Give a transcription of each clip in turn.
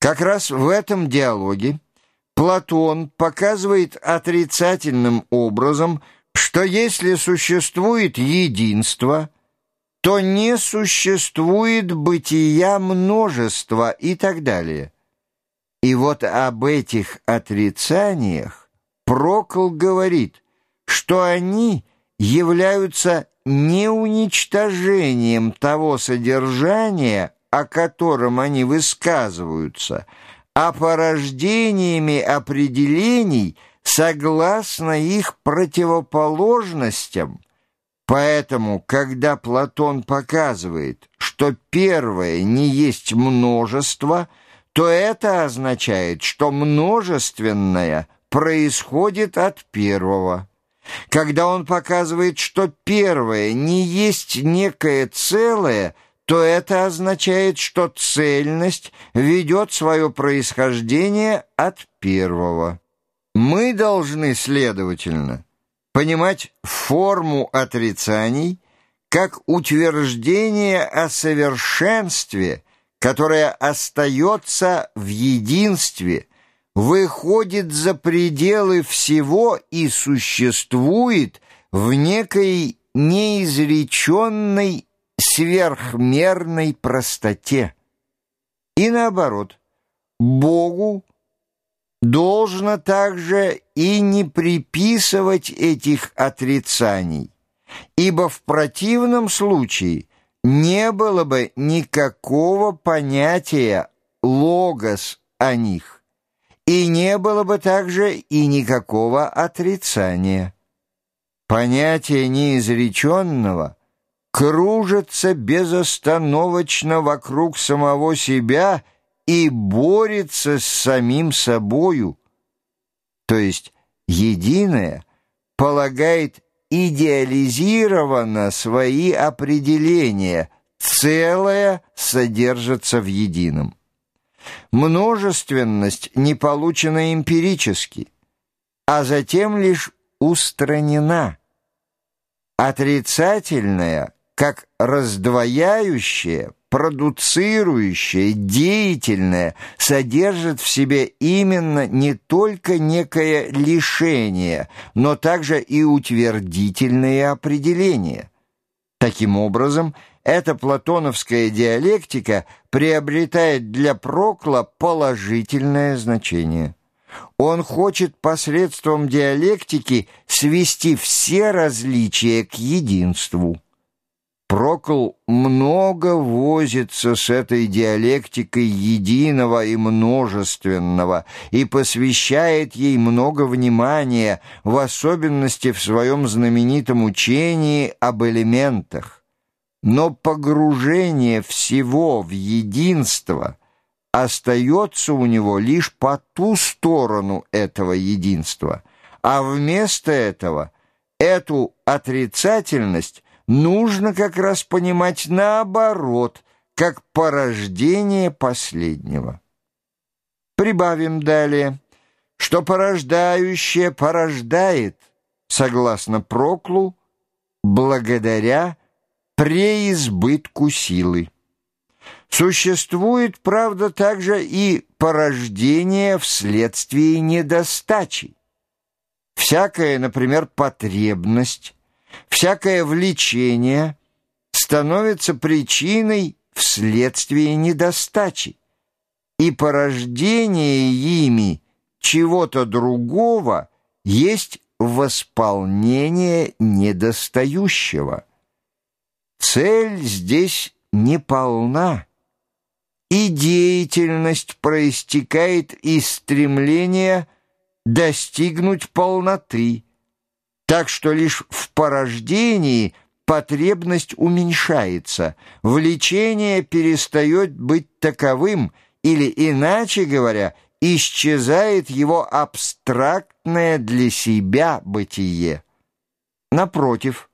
Как раз в этом диалоге Платон показывает отрицательным образом, что если существует единство, то не существует бытия множества и так далее. И вот об этих отрицаниях Прокл говорит, что они являются не уничтожением того содержания, о котором они высказываются, а порождениями определений согласно их противоположностям. Поэтому, когда Платон показывает, что первое не есть множество, то это означает, что множественное происходит от первого. Когда он показывает, что первое не есть некое целое – то это означает, что цельность ведет свое происхождение от первого. Мы должны, следовательно, понимать форму отрицаний как утверждение о совершенстве, которое остается в единстве, выходит за пределы всего и существует в некой неизреченной сверхмерной простоте. И наоборот, Богу должно также и не приписывать этих отрицаний, ибо в противном случае не было бы никакого понятия «логос» о них, и не было бы также и никакого отрицания. Понятие неизреченного – кружится безостановочно вокруг самого себя и борется с самим собою. То есть единое полагает идеализированно свои определения, целое содержится в едином. Множественность не получена эмпирически, а затем лишь устранена. Отрицательное – как раздвояющее, продуцирующее, деятельное содержит в себе именно не только некое лишение, но также и утвердительные определения. Таким образом, эта платоновская диалектика приобретает для Прокла положительное значение. Он хочет посредством диалектики свести все различия к единству. Прокл много возится с этой диалектикой единого и множественного и посвящает ей много внимания, в особенности в своем знаменитом учении об элементах. Но погружение всего в единство остается у него лишь по ту сторону этого единства, а вместо этого эту отрицательность нужно как раз понимать наоборот, как порождение последнего. Прибавим далее, что порождающее порождает, согласно Проклу, благодаря преизбытку силы. Существует, правда, также и порождение вследствие недостачи. Всякая, например, потребность всякое влечение становится причиной вследствие недостачи, и порождение ими чего-то другого есть восполнение недостающего. Цель здесь неполна, и деятельность проистекает из стремления достигнуть полноты – так что лишь в порождении потребность уменьшается, влечение перестает быть таковым, или, иначе говоря, исчезает его абстрактное для себя бытие. Напротив,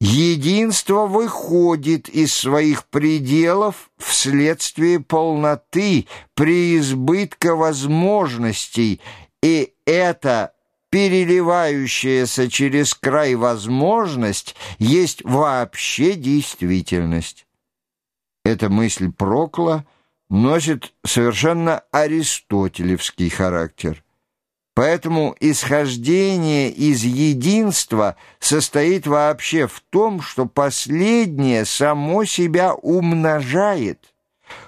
единство выходит из своих пределов вследствие полноты, преизбытка возможностей, и это переливающаяся через край возможность есть вообще действительность. Эта мысль Прокла носит совершенно аристотелевский характер. Поэтому исхождение из единства состоит вообще в том, что последнее само себя умножает,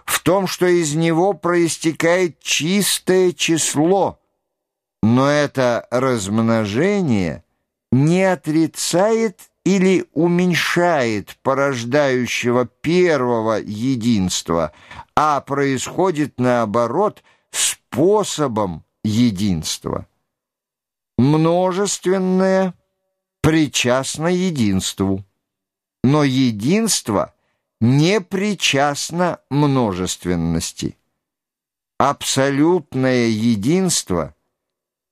в том, что из него проистекает чистое число. Но это размножение не отрицает или уменьшает порождающего первого единства, а происходит наоборот способом единства. Множественное причастно единству, но единство не причастно множественности. Абсолютное единство,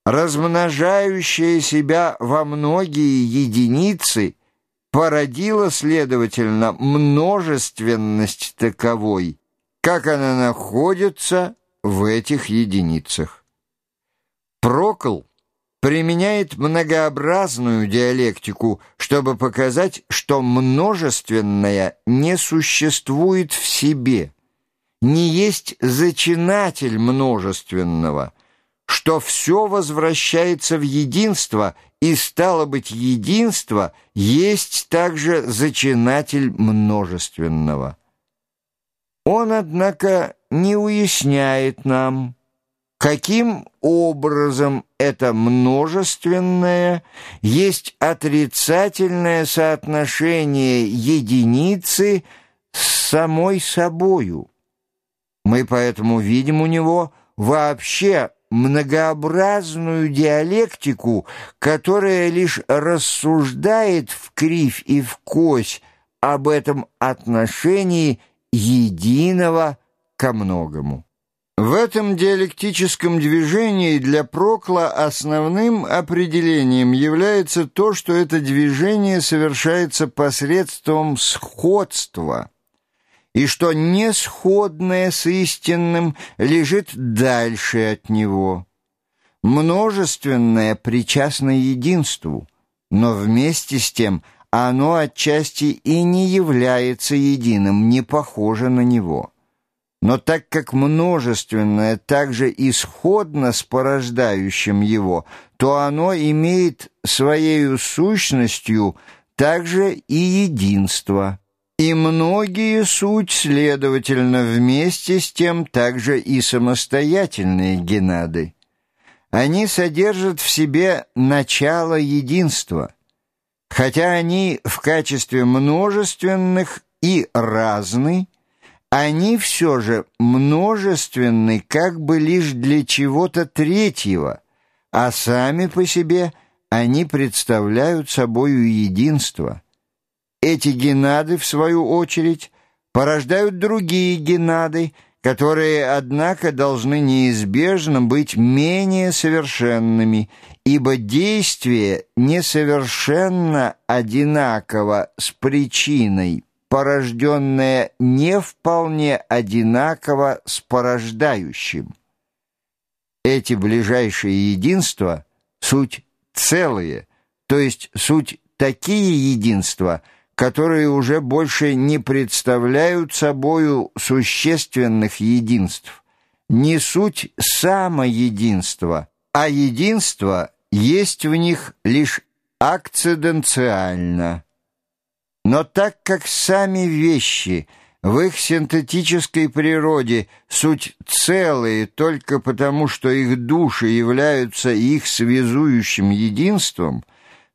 размножающее себя во многие единицы, породило, следовательно, множественность таковой, как она находится в этих единицах. Прокл применяет многообразную диалектику, чтобы показать, что множественное не существует в себе, не есть зачинатель множественного, что все возвращается в единство, и, стало быть, единство есть также зачинатель множественного. Он, однако, не уясняет нам, каким образом это множественное есть отрицательное соотношение единицы с самой собою. Мы поэтому видим у него вообще многообразную диалектику, которая лишь рассуждает в кривь и в кось об этом отношении единого ко многому. В этом диалектическом движении для Прокла основным определением является то, что это движение совершается посредством сходства, и что несходное с истинным лежит дальше от него. Множественное причастно единству, но вместе с тем оно отчасти и не является единым, не похоже на него. Но так как множественное также исходно с порождающим его, то оно имеет своей сущностью также и единство. И многие суть, следовательно, вместе с тем также и самостоятельные генады. Они содержат в себе начало единства, хотя они в качестве множественных и разны, они все же множественны как бы лишь для чего-то третьего, а сами по себе они представляют собою единство. Эти генады, в свою очередь, порождают другие генады, которые, однако, должны неизбежно быть менее совершенными, ибо действие несовершенно одинаково с причиной, порожденное не вполне одинаково с порождающим. Эти ближайшие единства — суть целые, то есть суть такие единства, которые уже больше не представляют собою существенных единств, не суть самоединства, а единство есть в них лишь акциденциально. Но так как сами вещи в их синтетической природе суть целые только потому, что их души являются их связующим единством,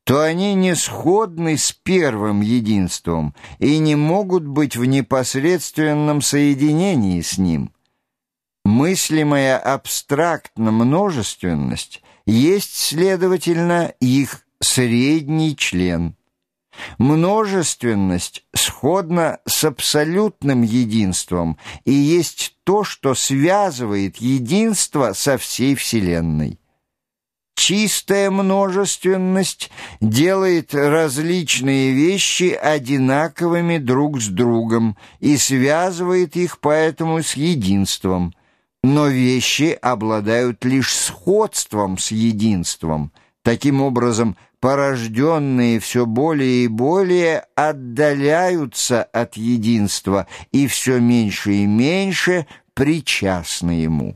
то они не сходны с первым единством и не могут быть в непосредственном соединении с ним. Мыслимая абстрактно множественность есть, следовательно, их средний член – Множественность сходна с абсолютным единством и есть то, что связывает единство со всей Вселенной. Чистая множественность делает различные вещи одинаковыми друг с другом и связывает их поэтому с единством. Но вещи обладают лишь сходством с единством. Таким образом, порожденные все более и более отдаляются от единства и все меньше и меньше причастны ему.